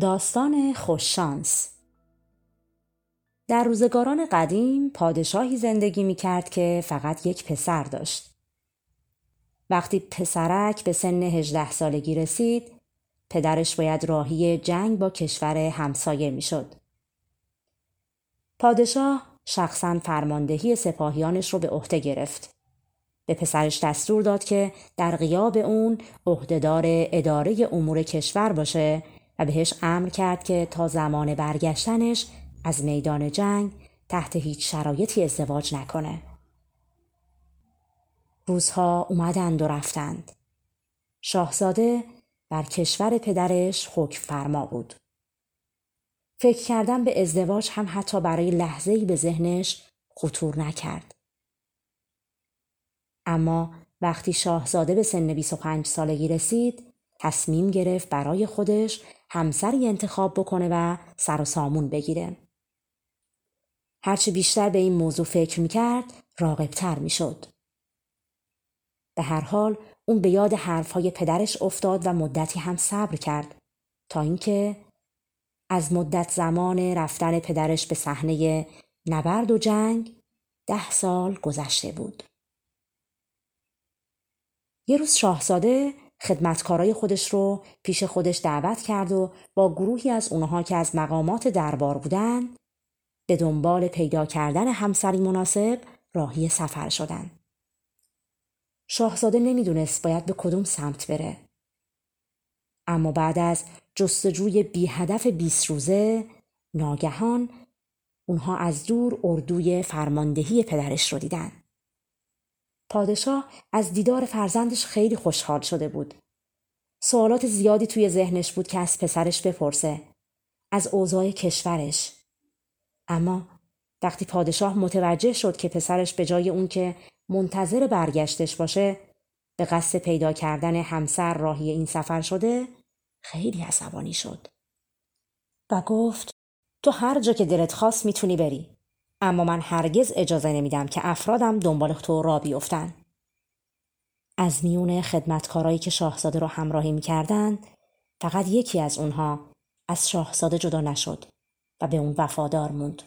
داستان خوششانس در روزگاران قدیم پادشاهی زندگی می کرد که فقط یک پسر داشت. وقتی پسرک به سن هجده سالگی رسید، پدرش باید راهی جنگ با کشور همسایه می شد. پادشاه شخصا فرماندهی سپاهیانش رو به عهده گرفت. به پسرش دستور داد که در غیاب اون عهدهدار اداره امور کشور باشه و بهش امر کرد که تا زمان برگشتنش از میدان جنگ تحت هیچ شرایطی ازدواج نکنه. روزها اومدند و رفتند. شاهزاده بر کشور پدرش حکم فرما بود. فکر کردن به ازدواج هم حتی برای لحظه‌ای به ذهنش خطور نکرد. اما وقتی شاهزاده به سن 25 سالگی رسید، تصمیم گرفت برای خودش همسری انتخاب بکنه و سر و سامون بگیره. هرچه بیشتر به این موضوع فکر می‌کرد راقبتر می‌شد. به هر حال اون به یاد حرفهای پدرش افتاد و مدتی هم صبر کرد تا اینکه از مدت زمان رفتن پدرش به صحنه نبرد و جنگ ده سال گذشته بود. یه روز شاهزاده خدمتکارای خودش رو پیش خودش دعوت کرد و با گروهی از اونها که از مقامات دربار بودن به دنبال پیدا کردن همسری مناسب راهی سفر شدن. شاهزاده نمی‌دونست باید به کدوم سمت بره. اما بعد از جستجوی بی هدف بیست روزه ناگهان اونها از دور اردوی فرماندهی پدرش رو دیدن. پادشاه از دیدار فرزندش خیلی خوشحال شده بود. سوالات زیادی توی ذهنش بود که از پسرش بپرسه. از اوضاع کشورش. اما وقتی پادشاه متوجه شد که پسرش به جای اون که منتظر برگشتش باشه به قصد پیدا کردن همسر راهی این سفر شده خیلی عصبانی شد و گفت تو هر جا که دلت خواست می‌تونی بری اما من هرگز اجازه نمیدم که افرادم دنبال تو را بیفتن. از میون خدمتکارایی که شاهزاده را همراهی می‌کردند فقط یکی از اونها از شاهزاده جدا نشد و به اون وفادار موند.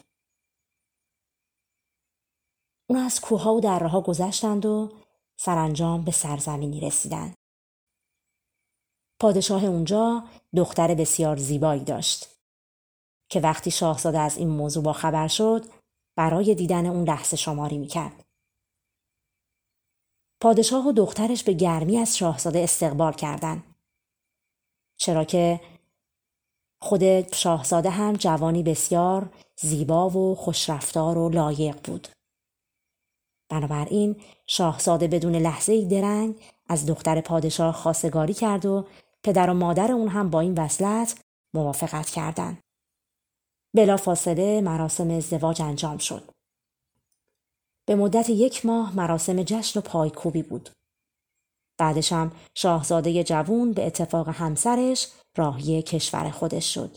اون از کوها و درها گذشتند و سرانجام به سرزمینی رسیدند. پادشاه اونجا دختر بسیار زیبایی داشت که وقتی شاهزاده از این موضوع با خبر شد برای دیدن اون لحظه شماری می‌کرد. پادشاه و دخترش به گرمی از شاهزاده استقبال کردند. چرا که خود شاهزاده هم جوانی بسیار زیبا و خوشرفتار و لایق بود. بنابراین شاهزاده بدون لحظه درنگ از دختر پادشاه خواستگاری کرد و پدر و مادر اون هم با این وصلت موافقت کردند. بلا فاصله مراسم ازدواج انجام شد. به مدت یک ماه مراسم جشن و پایکوبی بود. بعدش هم شاهزاده جوون به اتفاق همسرش راهی کشور خودش شد.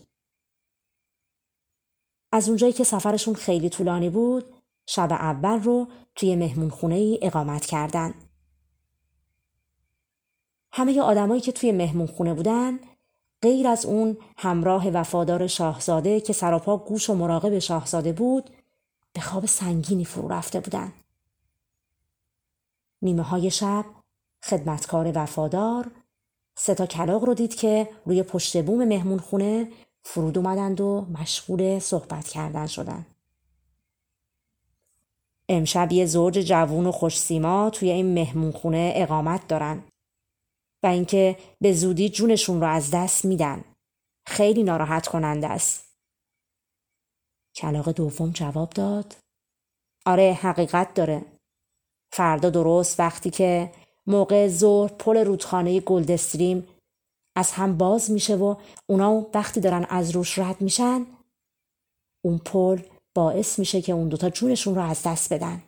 از اونجایی که سفرشون خیلی طولانی بود، شب اول رو توی مهمون خونه ای اقامت کردن. همه آدمایی که توی مهمون خونه بودن غیر از اون همراه وفادار شاهزاده که سراپا گوش و مراقب شاهزاده بود به خواب سنگینی فرو رفته بودن. نیمه های شب خدمتکار وفادار سه تا رو دید که روی پشت بوم مهمون خونه فرود اومدند و مشغول صحبت کردن شدن. امشب یه زوج جوون و خوش سیما توی این مهمون خونه اقامت دارن. و اینکه به زودی جونشون رو از دست میدن. خیلی ناراحت کننده است. کلاق دوم جواب داد آره حقیقت داره. فردا درست وقتی که موقع ظهر پل رودخانه گلدستریم از هم باز میشه و اونا وقتی دارن از روش رد میشن اون پل باعث میشه که اون دوتا جونشون رو از دست بدن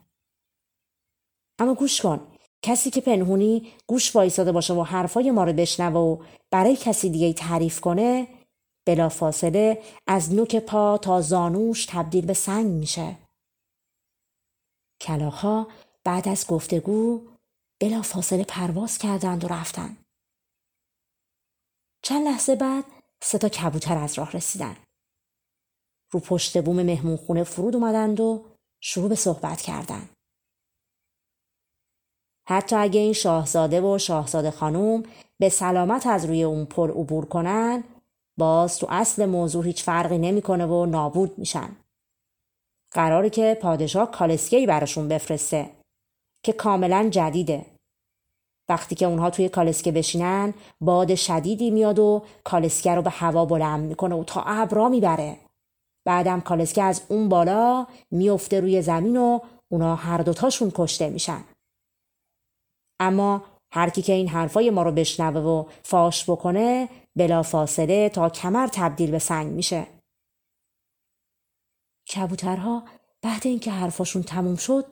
اما گوش کن کسی که پنهونی گوش وایساده باشه و حرفای ما رو بشنوه و برای کسی دیگه تعریف کنه بلا فاصله از نوک پا تا زانوش تبدیل به سنگ میشه. کلاها بعد از گفتگو بلا فاصله پرواز کردند و رفتند. چند لحظه بعد سه تا کبوتر از راه رسیدن. رو پشت بوم مهمون خونه فرود اومدند و شروع به صحبت کردند. حتی اگه این شاهزاده و شاهزاده خانوم به سلامت از روی اون پل عبور کنن باز تو اصل موضوع هیچ فرقی نمی‌کنه و نابود میشن. قراره که پادشاه کالسکهی براشون بفرسته که کاملا جدیده. وقتی که اونها توی کالسکه بشینن باد شدیدی میاد و کالسکه رو به هوا بلند می‌کنه و تا ابرا می‌بره. بعدم کالسکه از اون بالا میفته روی زمین و اونا هر دوتاشون کشته میشن. اما هر کی که این حرفای ما رو بشنوه و فاش بکنه بلا فاصله تا کمر تبدیل به سنگ میشه. کبوترها بعد اینکه حرفاشون تموم شد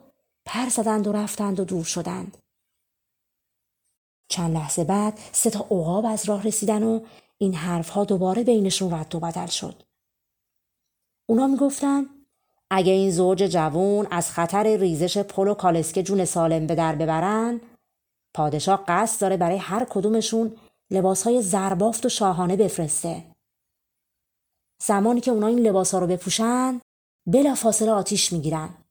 پر زدند و رفتند و دور شدند. چند لحظه بعد سه تا عقاب از راه رسیدن و این حرفها دوباره بینشون رد و بدل شد. اونا می‌گفتن اگه این زوج جوون از خطر ریزش پل و کالسکه جون سالم به در ببرن پادشاه قصد داره برای هر کدومشون لباسهای زربافت و شاهانه بفرسته. زمانی که اونا این لباسها رو بپوشن بلا فاصله آتیش می‌گیرن.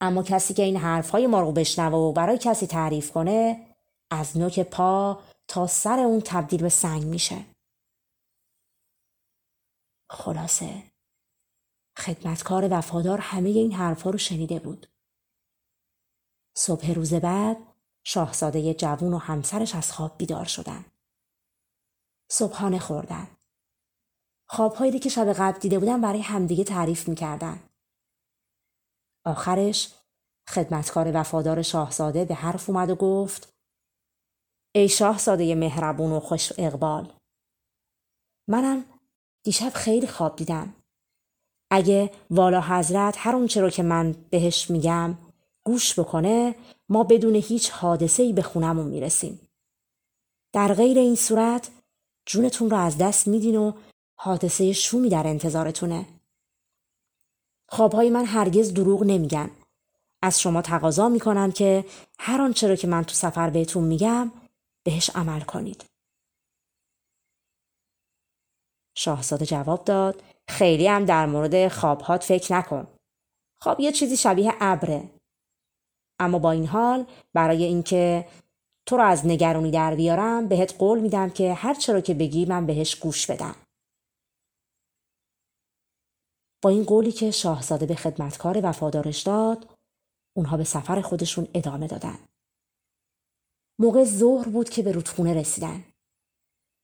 اما کسی که این حرفهای ما رو بشنوه و برای کسی تعریف کنه از نوک پا تا سر اون تبدیل به سنگ میشه. خلاصه خدمتکار وفادار همه این حرفها رو شنیده بود. صبح روز بعد شاهزاده جوون و همسرش از خواب بیدار شدن. صبحانه خوردن. خوابهایی که شب قبل دیده بودن برای همدیگه تعریف می‌کردن. آخرش خدمتکار وفادار شاهزاده به حرف اومد و گفت ای شاهزاده مهربون و خوش اقبال منم دیشب خیلی خواب دیدم اگه والا حضرت هر اونچه رو که من بهش میگم گوش بکنه ما بدون هیچ حادثه ای به خونمون می‌رسیم. در غیر این صورت جونتون رو از دست میدین و حادثه شومی در انتظارتونه. خوابهای من هرگز دروغ نمیگن. از شما تقاضا می‌کنم که هر آنچه رو که من تو سفر بهتون میگم بهش عمل کنید. شاهزاده جواب داد خیلی هم در مورد خوابهات فکر نکن. خواب یه چیزی شبیه ابره. اما با این حال برای اینکه تو رو از نگرانی در بیارم بهت قول میدم که هر چرا که بگی من بهش گوش بدم. با این قولی که شاهزاده به خدمتکار وفادارش داد اونها به سفر خودشون ادامه دادن. موقع ظهر بود که به رودخونه رسیدن.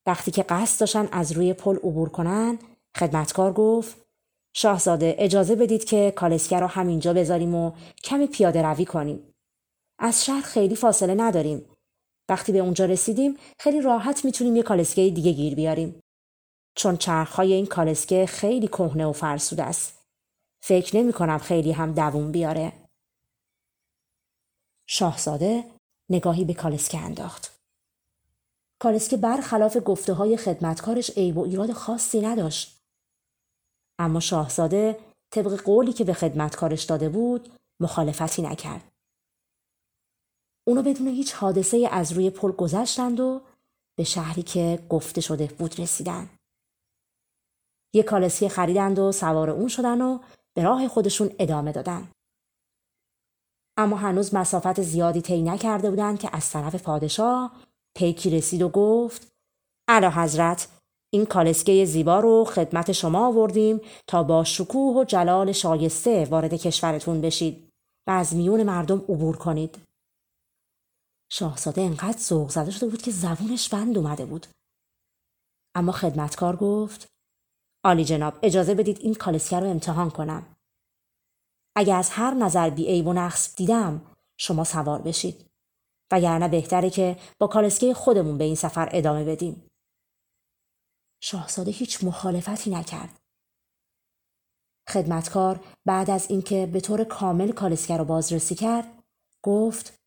وقتی که قصد داشتن از روی پل عبور کنن خدمتکار گفت شاهزاده اجازه بدید که کالسکه رو همینجا بذاریم و کمی پیاده روی کنیم. از شهر خیلی فاصله نداریم. وقتی به اونجا رسیدیم خیلی راحت می‌تونیم یه کالسکه دیگه گیر بیاریم. چون چرخهای این کالسکه خیلی کهنه و فرسوده است. فکر نمی کنم خیلی هم دووم بیاره. شاهزاده نگاهی به کالسکه انداخت. کالسکه برخلاف گفته های خدمتکارش عیب و ایراد خاصی نداشت. اما شاهزاده طبق قولی که به خدمتکارش داده بود مخالفتی نکرد. اونو بدون هیچ حادثه از روی پل گذشتند و به شهری که گفته شده بود رسیدن. یه کالسکه خریدند و سوار اون شدن و به راه خودشون ادامه دادن. اما هنوز مسافت زیادی طی نکرده بودند که از طرف پادشاه پیکی رسید و گفت علا حضرت این کالسکه زیبا رو خدمت شما آوردیم تا با شکوه و جلال شایسته وارد کشورتون بشید و از میون مردم عبور کنید. شاهزاده انقدر ذوق زده شده بود که زبونش بند اومده بود. اما خدمتکار گفت عالی جناب اجازه بدید این کالسکه رو امتحان کنم. اگه از هر نظر بی عیب و نقص دیدم شما سوار بشید وگرنه بهتره که با کالسکه خودمون به این سفر ادامه بدیم شاهزاده هیچ مخالفتی نکرد خدمتکار بعد از اینکه به طور کامل کالسکه رو بازرسی کرد گفت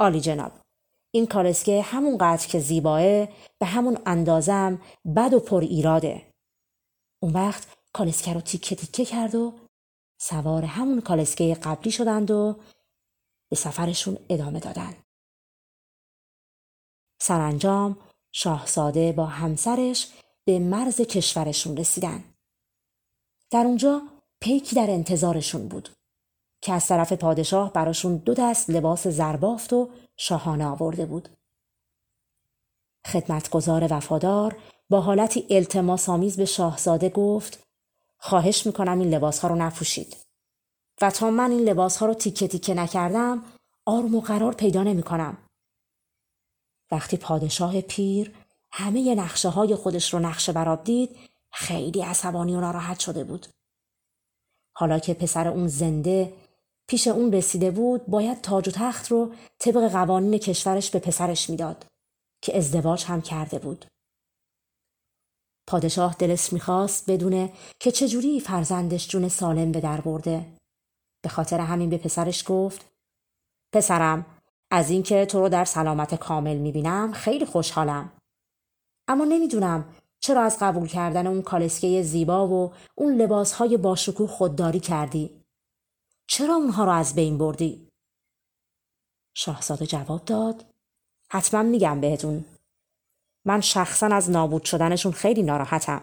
عالی جناب این کالسکه همون قدر که زیباه به همون اندازم بد و پر ایراده اون وقت کالسکه رو تیکه تیکه کرد و سوار همون کالسکه قبلی شدند و به سفرشون ادامه دادن. سرانجام شاهزاده با همسرش به مرز کشورشون رسیدن. در اونجا پیکی در انتظارشون بود که از طرف پادشاه براشون دو دست لباس زربافت و شاهانه آورده بود. خدمتگزار وفادار با حالتی التماس آمیز به شاهزاده گفت خواهش می‌کنم این لباس ها رو نپوشید و تا من این لباس ها رو تیکه تیکه نکردم آرم و قرار پیدا نمی کنم. وقتی پادشاه پیر همه نقشه های خودش رو نقشه براب دید خیلی عصبانی و ناراحت شده بود. حالا که پسر اون زنده پیش اون رسیده بود باید تاج و تخت رو طبق قوانین کشورش به پسرش می‌داد که ازدواج هم کرده بود. پادشاه دلش می‌خواست بدونه که چجوری فرزندش جون سالم به در برده. به خاطر همین به پسرش گفت پسرم از اینکه تو رو در سلامت کامل می‌بینم خیلی خوشحالم. اما نمی‌دونم چرا از قبول کردن اون کالسکه زیبا و اون لباسهای باشکوه خودداری کردی؟ چرا اونها رو از بین بردی؟ شاهزاده جواب داد حتما میگم بهتون من شخصا از نابود شدنشون خیلی ناراحتم.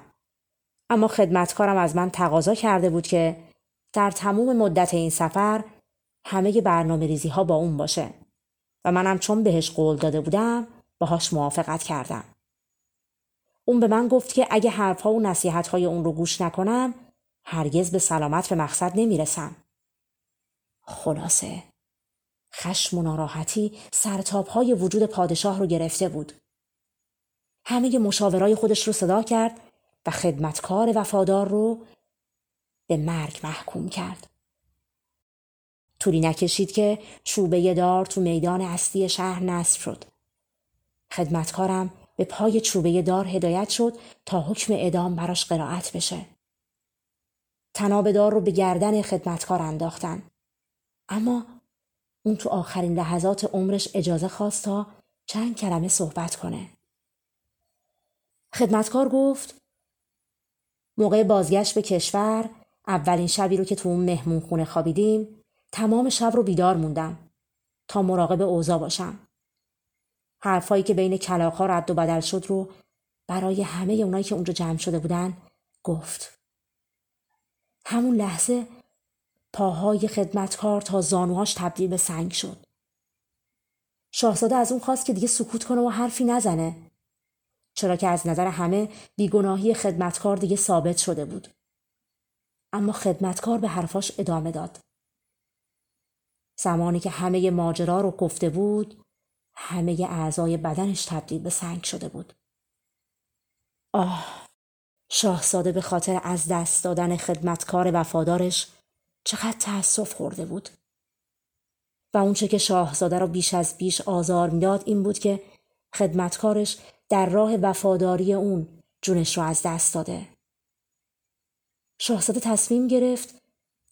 اما خدمتکارم از من تقاضا کرده بود که در تموم مدت این سفر همه برنامه ریزی ها با اون باشه و منم چون بهش قول داده بودم باهاش موافقت کردم. اون به من گفت که اگه حرفها و نصیحت های اون رو گوش نکنم هرگز به سلامت به مقصد نمی‌رسم. خلاصه خشم و ناراحتی سرتاب های وجود پادشاه رو گرفته بود. همه مشاورای خودش رو صدا کرد و خدمتکار وفادار رو به مرگ محکوم کرد. طولی نکشید که چوبه دار تو میدان اصلی شهر نصب شد. خدمتکارم به پای چوبه دار هدایت شد تا حکم ادام براش قرائت بشه. تناب دار رو به گردن خدمتکار انداختن. اما اون تو آخرین لحظات عمرش اجازه خواست تا چند کلمه صحبت کنه. خدمتکار گفت موقع بازگشت به کشور اولین شبی رو که تو اون مهمون خونه خوابیدیم تمام شب رو بیدار موندم تا مراقب اوضاع باشم. حرفایی که بین کلاقها رد و بدل شد رو برای همه اونایی که اونجا جمع شده بودن گفت. همون لحظه پاهای خدمتکار تا زانوهاش تبدیل به سنگ شد. شاهزاده از اون خواست که دیگه سکوت کنه و حرفی نزنه چرا که از نظر همه بیگناهی خدمتکار دیگه ثابت شده بود. اما خدمتکار به حرفاش ادامه داد. زمانی که همه ماجرا رو گفته بود، همه اعضای بدنش تبدیل به سنگ شده بود. آه، شاهزاده به خاطر از دست دادن خدمتکار وفادارش چقدر تأسف خورده بود. و اونچه که شاهزاده رو بیش از بیش آزار می‌داد این بود که خدمتکارش در راه وفاداری اون جونش رو از دست داده. شاهزاده تصمیم گرفت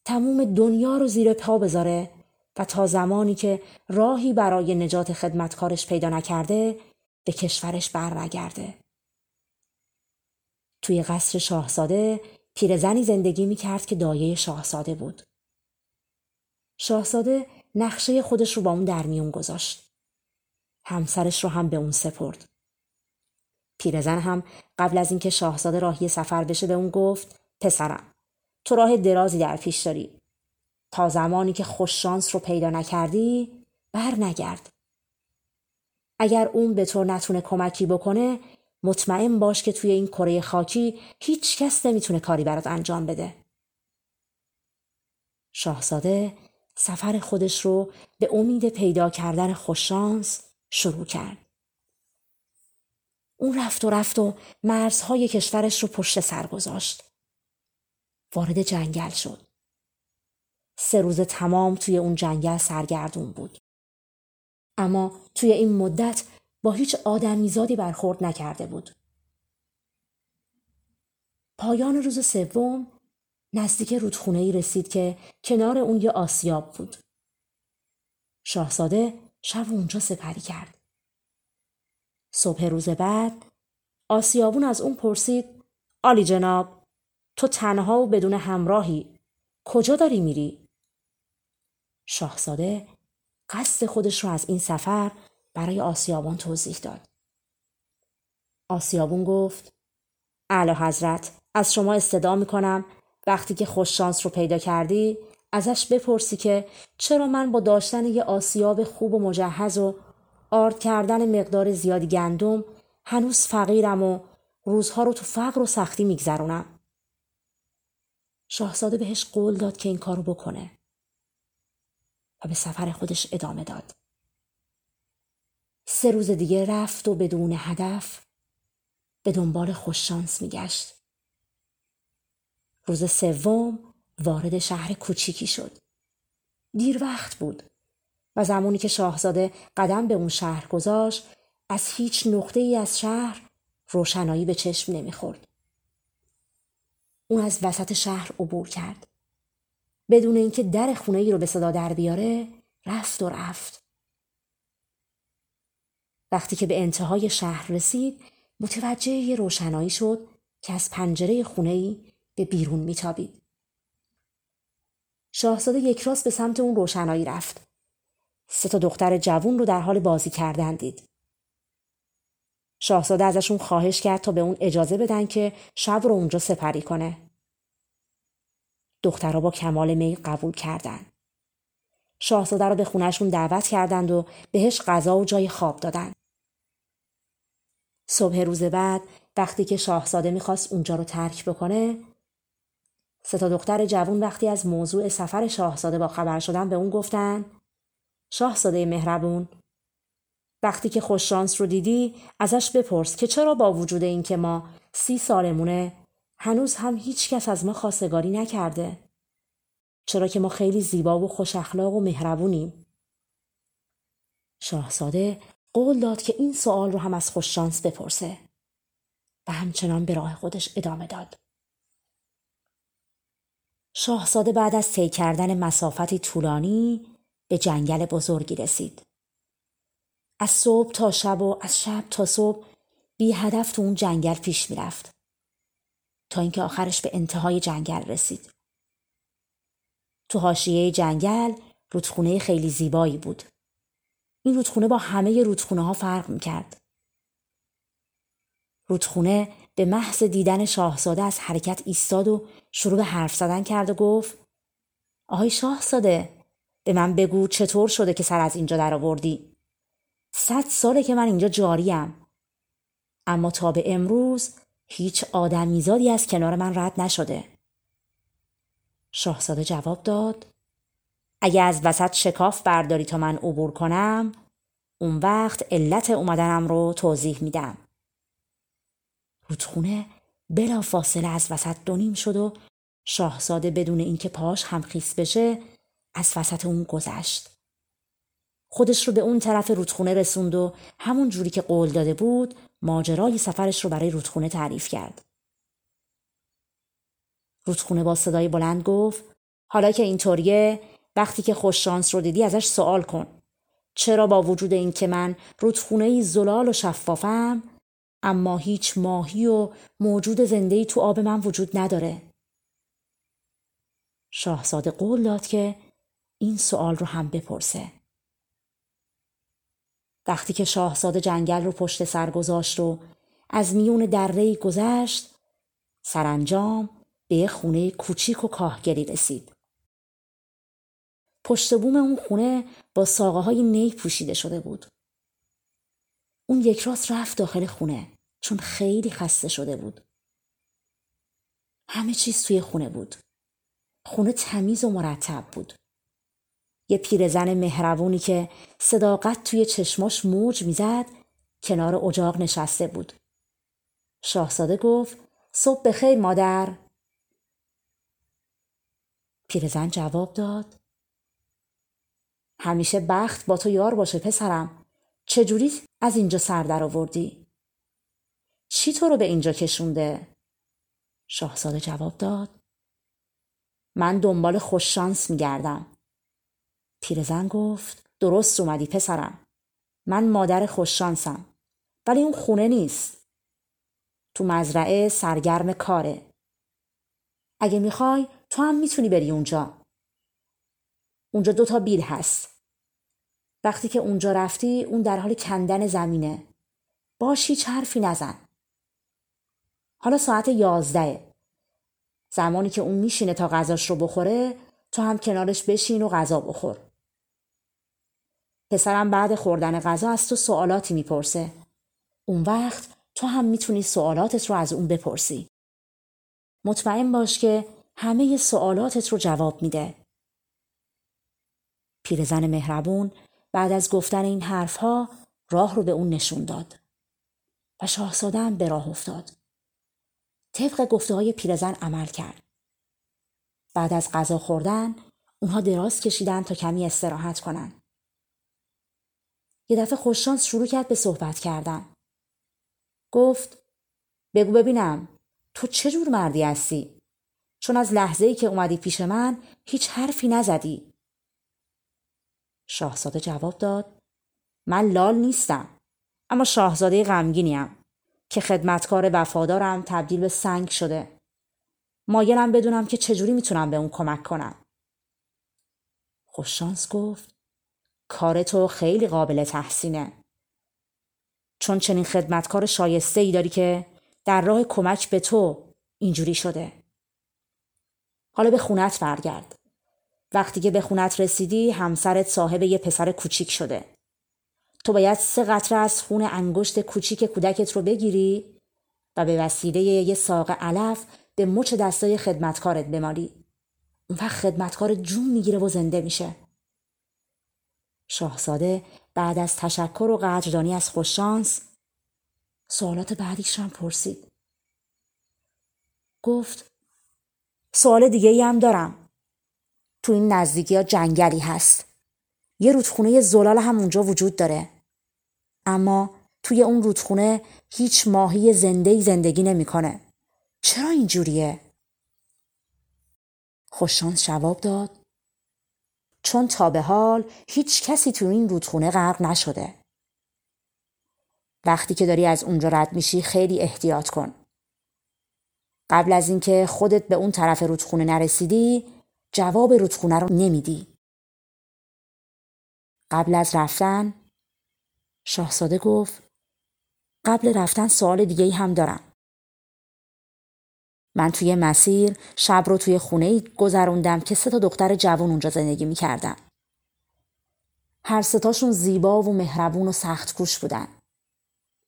تموم دنیا رو زیر پا بذاره و تا زمانی که راهی برای نجات خدمتکارش پیدا نکرده به کشورش بر نگرده. توی قصر شاهزاده پیرزنی زندگی می کرد که دایه شاهزاده بود. شاهزاده نقشه خودش رو با اون در میون گذاشت. همسرش رو هم به اون سپرد. پیرزن هم قبل از اینکه شاهزاده راهی سفر بشه به اون گفت پسرم تو راه درازی در پیش داری تا زمانی که خوششانس رو پیدا نکردی بر نگرد اگر اون به تو نتونه کمکی بکنه مطمئن باش که توی این کره خاکی هیچ کس نمی‌تونه کاری برات انجام بده شاهزاده سفر خودش رو به امید پیدا کردن خوششانس شروع کرد اون رفت و رفت و مرزهای کشورش رو پشت سر گذاشت. وارد جنگل شد. سه روز تمام توی اون جنگل سرگردون بود. اما توی این مدت با هیچ آدمیزادی برخورد نکرده بود. پایان روز سوم نزدیک رودخونه ای رسید که کنار اون یه آسیاب بود. شاهزاده شب اونجا سپری کرد. صبح روز بعد آسیابون از اون پرسید آلی جناب تو تنها و بدون همراهی کجا داری میری؟ شاهزاده قصد خودش رو از این سفر برای آسیابان توضیح داد. آسیابون گفت اعلی حضرت از شما استدا می‌کنم وقتی که خوششانس رو پیدا کردی ازش بپرسی که چرا من با داشتن یه آسیاب خوب و مجهز و آرد کردن مقدار زیادی گندم هنوز فقیرم و روزها رو تو فقر و سختی میگذرونم. شاهزاده بهش قول داد که این کارو بکنه و به سفر خودش ادامه داد. سه روز دیگه رفت و بدون هدف به دنبال خوششانس میگشت. روز سوم وارد شهر کوچیکی شد. دیر وقت بود و زمانی که شاهزاده قدم به اون شهر گذاشت از هیچ نقطه ای از شهر روشنایی به چشم نمی‌خورد. اون از وسط شهر عبور کرد. بدون اینکه در خونه ای رو به صدا در بیاره رفت و رفت. وقتی که به انتهای شهر رسید متوجه یه روشنایی شد که از پنجره خونه ای به بیرون میتابید. شاهزاده یک راست به سمت اون روشنایی رفت. سه تا دختر جوون رو در حال بازی کردن دید. شاهزاده ازشون خواهش کرد تا به اون اجازه بدن که شب رو اونجا سپری کنه. دخترها با کمال میل قبول کردن. شاهزاده رو به خونهشون دعوت کردند و بهش غذا و جای خواب دادن. صبح روز بعد وقتی که شاهزاده می‌خواست اونجا رو ترک بکنه سه تا دختر جوون وقتی از موضوع سفر شاهزاده با خبر شدن به اون گفتن شاهزاده مهربون وقتی که خوششانس رو دیدی ازش بپرس که چرا با وجود اینکه ما سی سالمونه هنوز هم هیچ کس از ما خواستگاری نکرده. چرا که ما خیلی زیبا و خوش اخلاق و مهربونیم. شاهزاده قول داد که این سوال رو هم از خوششانس بپرسه و همچنان به راه خودش ادامه داد. شاهزاده بعد از طی کردن مسافتی طولانی به جنگل بزرگی رسید. از صبح تا شب و از شب تا صبح بی هدف تو اون جنگل پیش می‌رفت. تا اینکه آخرش به انتهای جنگل رسید. تو حاشیه جنگل رودخونه خیلی زیبایی بود. این رودخونه با همه رودخونه ها فرق می‌کرد. رودخونه به محض دیدن شاهزاده از حرکت ایستاد و شروع به حرف زدن کرد و گفت آهای شاهزاده به من بگو چطور شده که سر از اینجا در آوردی صد ساله که من اینجا جاریم اما تا به امروز هیچ آدمیزادی از کنار من رد نشده شاهزاده جواب داد اگه از وسط شکاف برداری تا من عبور کنم اون وقت علت اومدنم رو توضیح میدم رودخونه بلا فاصله از وسط دونیم شد و شاهزاده بدون اینکه پاش هم خیس بشه از وسط اون گذشت. خودش رو به اون طرف رودخونه رسوند و همون جوری که قول داده بود ماجرای سفرش رو برای رودخونه تعریف کرد. رودخونه با صدای بلند گفت حالا که اینطوریه وقتی که خوش شانس رو دیدی ازش سوال کن. چرا با وجود اینکه من رودخونه زلال و شفافم اما هیچ ماهی و موجود زنده تو آب من وجود نداره. شاهزاده قول داد که این سوال رو هم بپرسه. وقتی که شاهزاده جنگل رو پشت سر گذاشت و از میون دره گذشت سرانجام به خونه کوچیک و کاهگلی رسید. پشت بوم اون خونه با ساقه های نی پوشیده شده بود. اون یک راست رفت داخل خونه چون خیلی خسته شده بود. همه چیز توی خونه بود. خونه تمیز و مرتب بود. یه پیرزن مهربونی که صداقت توی چشماش موج می‌زد کنار اجاق نشسته بود. شاهزاده گفت صبح بخیر مادر. پیرزن جواب داد همیشه بخت با تو یار باشه پسرم چجوری از اینجا سر در آوردی؟ چی تو رو به اینجا کشونده؟ شاهزاده جواب داد من دنبال خوششانس میگردم پیرزن گفت درست اومدی پسرم. من مادر خوششانسم ولی اون خونه نیست. تو مزرعه سرگرم کاره. اگه می‌خوای تو هم می‌تونی بری اونجا. اونجا دوتا بیل هست. وقتی که اونجا رفتی اون در حال کندن زمینه. باش هیچ حرفی نزن. حالا ساعت یازده. زمانی که اون میشینه تا غذاش رو بخوره تو هم کنارش بشین و غذا بخور. پسرم بعد خوردن غذا از تو سوالاتی می‌پرسه. اون وقت تو هم می‌تونی سوالاتت رو از اون بپرسی. مطمئن باش که همه سوالاتت رو جواب میده. پیرزن مهربون بعد از گفتن این حرفها راه رو به اون نشون داد و شاهزاده هم به راه افتاد. طبق گفته های پیرزن عمل کرد. بعد از غذا خوردن اونها دراز کشیدن تا کمی استراحت کنن. یه دفعه خوششانس شروع کرد به صحبت کردن. گفت بگو ببینم تو چه جور مردی هستی؟ چون از لحظه ای که اومدی پیش من هیچ حرفی نزدی. شاهزاده جواب داد من لال نیستم اما شاهزاده غمگینیم که خدمتکار وفادارم تبدیل به سنگ شده. مایلم بدونم که چجوری می‌تونم به اون کمک کنم. خوششانس گفت کار تو خیلی قابل تحسینه. چون چنین خدمتکار شایسته ای داری که در راه کمک به تو اینجوری شده. حالا به خونت برگرد. وقتی که به خونت رسیدی همسرت صاحب یه پسر کوچیک شده. تو باید سه قطره از خون انگشت کوچیک کودکت رو بگیری و به وسیله یه ساق علف به مچ دستای خدمتکارت بمالی. اون وقت خدمتکار جون می‌گیره و زنده میشه. شاهزاده بعد از تشکر و قدردانی از خوششانس سوالات بعدیش هم پرسید. گفت سوال دیگه ای هم دارم. تو این نزدیکی ها جنگلی هست. یه رودخونه زلال هم اونجا وجود داره. اما توی اون رودخونه هیچ ماهی زنده زندگی نمی‌کنه. چرا اینجوریه؟ خوششانس جواب داد. چون تا به حال هیچ کسی تو این رودخونه غرق نشده. وقتی که داری از اونجا رد میشی خیلی احتیاط کن. قبل از اینکه خودت به اون طرف رودخونه نرسیدی جواب رودخونه رو نمیدی. قبل از رفتن شاهزاده گفت قبل رفتن سوال دیگه ای هم دارم. من توی مسیر شب رو توی خونه گذروندم که سه تا دختر جوان اونجا زندگی می‌کردن. هر ستاشون زیبا و مهربون و سخت کوش بودن.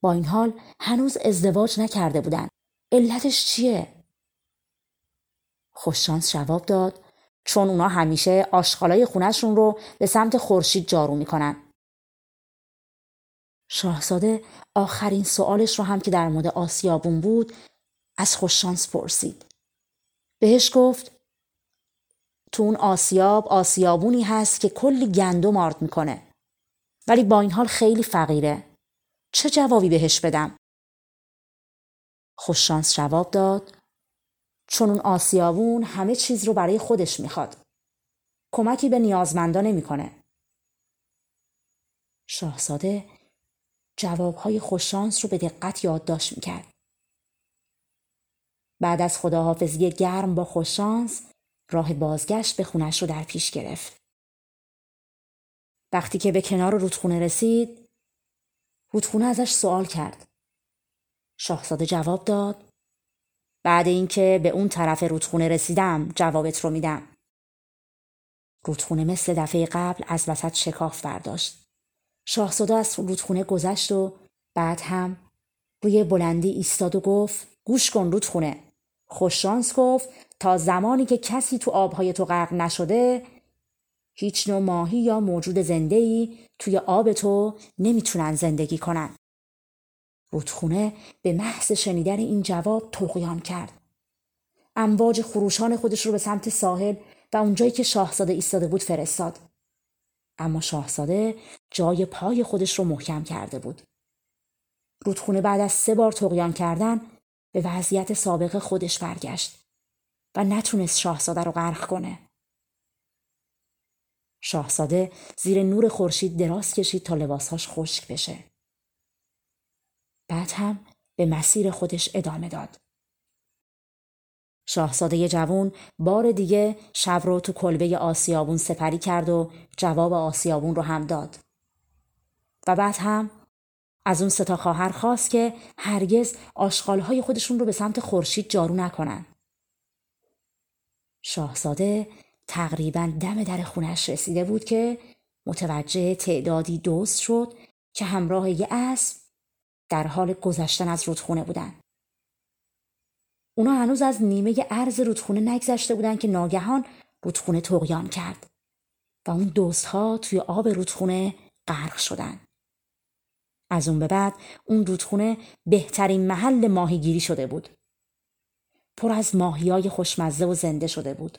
با این حال هنوز ازدواج نکرده بودن. علتش چیه؟ خوششانس جواب داد چون اونا همیشه آشغالای خونهشون رو به سمت خورشید جارو می‌کنن. شاهزاده آخرین سوالش رو هم که در مورد آسیابون بود از خوششانس پرسید. بهش گفت تو اون آسیاب آسیابونی هست که کلی گندم آرد می‌کنه. ولی با این حال خیلی فقیره. چه جوابی بهش بدم؟ خوششانس جواب داد چون اون آسیابون همه چیز رو برای خودش می‌خواد. کمکی به نیازمندان نمی‌کنه. شاهزاده جوابهای خوششانس رو به دقت یادداشت می‌کرد. بعد از خداحافظی گرم با خوششانس راه بازگشت به خونش رو در پیش گرفت. وقتی که به کنار رودخونه رسید رودخونه ازش سوال کرد. شاهزاده جواب داد بعد اینکه به اون طرف رودخونه رسیدم جوابت رو میدم. رودخونه مثل دفعه قبل از وسط شکاف برداشت. شاهزاده از رودخونه گذشت و بعد هم روی بلندی ایستاد و گفت گوش کن رودخونه خوششانس گفت تا زمانی که کسی تو آبهای تو غرق نشده هیچ نوع ماهی یا موجود زنده ای توی آب تو نمی‌تونن زندگی کنن. رودخونه به محض شنیدن این جواب تقیان کرد. امواج خروشان خودش رو به سمت ساحل و اونجایی که شاهزاده ایستاده بود فرستاد. اما شاهزاده جای پای خودش رو محکم کرده بود. رودخونه بعد از سه بار تقیان کردن به وضعیت سابق خودش برگشت و نتونست شاهزاده رو غرق کنه. شاهزاده زیر نور خورشید دراز کشید تا لباسهاش خشک بشه. بعد هم به مسیر خودش ادامه داد. شاهزاده جوون بار دیگه شب رو تو کلبه آسیابون سپری کرد و جواب آسیابون رو هم داد. و بعد هم از اون ستا خواهر خواست که هرگز آشغالهای خودشون رو به سمت خورشید جارو نکنن. شاهزاده تقریبا دم در خونش رسیده بود که متوجه تعدادی دوست شد که همراه یه اسب در حال گذشتن از رودخونه بودن. اونا هنوز از نیمه عرض رودخونه نگذشته بودن که ناگهان رودخونه تقیان کرد و اون دوست ها توی آب رودخونه غرق شدن. از اون به بعد اون رودخونه بهترین محل ماهیگیری شده بود. پر از ماهیای خوشمزه و زنده شده بود.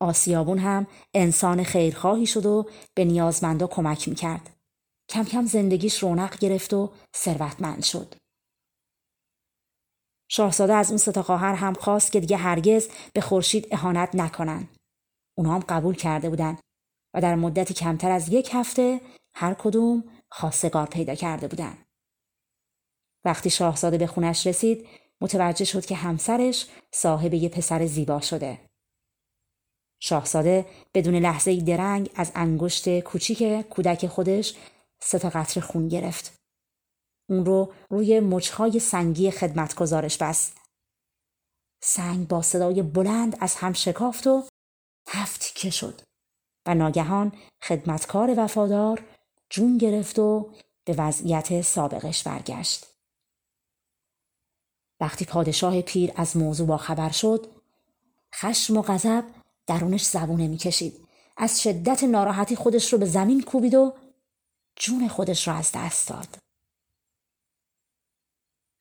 آسیابون هم انسان خیرخواهی شد و به نیازمندا کمک می‌کرد. کم کم زندگیش رونق گرفت و ثروتمند شد. شاهزاده از اون ستا خواهر هم خواست که دیگه هرگز به خورشید اهانت نکنن. اونا هم قبول کرده بودن و در مدتی کمتر از یک هفته هر کدوم خواستگار پیدا کرده بودن. وقتی شاهزاده به خونش رسید متوجه شد که همسرش صاحب یه پسر زیبا شده. شاهزاده بدون لحظه درنگ از انگشت کوچیک کودک خودش سه قطر خون گرفت. اون رو روی مچهای سنگی خدمت گزارش بست. سنگ با صدای بلند از هم شکافت و هفت که شد و ناگهان خدمتکار وفادار جون گرفت و به وضعیت سابقش برگشت. وقتی پادشاه پیر از موضوع با خبر شد خشم و غضب درونش زبونه می‌کشید از شدت ناراحتی خودش رو به زمین کوبید و جون خودش را از دست داد.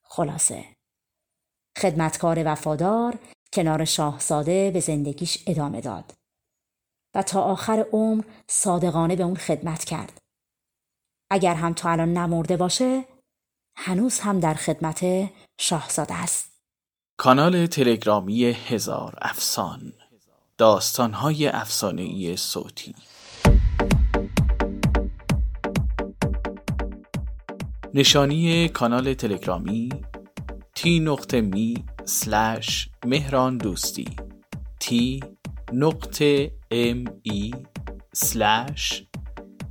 خلاصه خدمتکار وفادار کنار شاهزاده به زندگیش ادامه داد و تا آخر عمر صادقانه به اون خدمت کرد. اگر هم تا الان نمرده باشه هنوز هم در خدمت شاهزاده است. کانال تلگرامی هزار افسان داستانهای افسانه‌ای صوتی نشانی کانال تلگرامی تی نقطه می سلش مهران دوستی T نقطه M E slash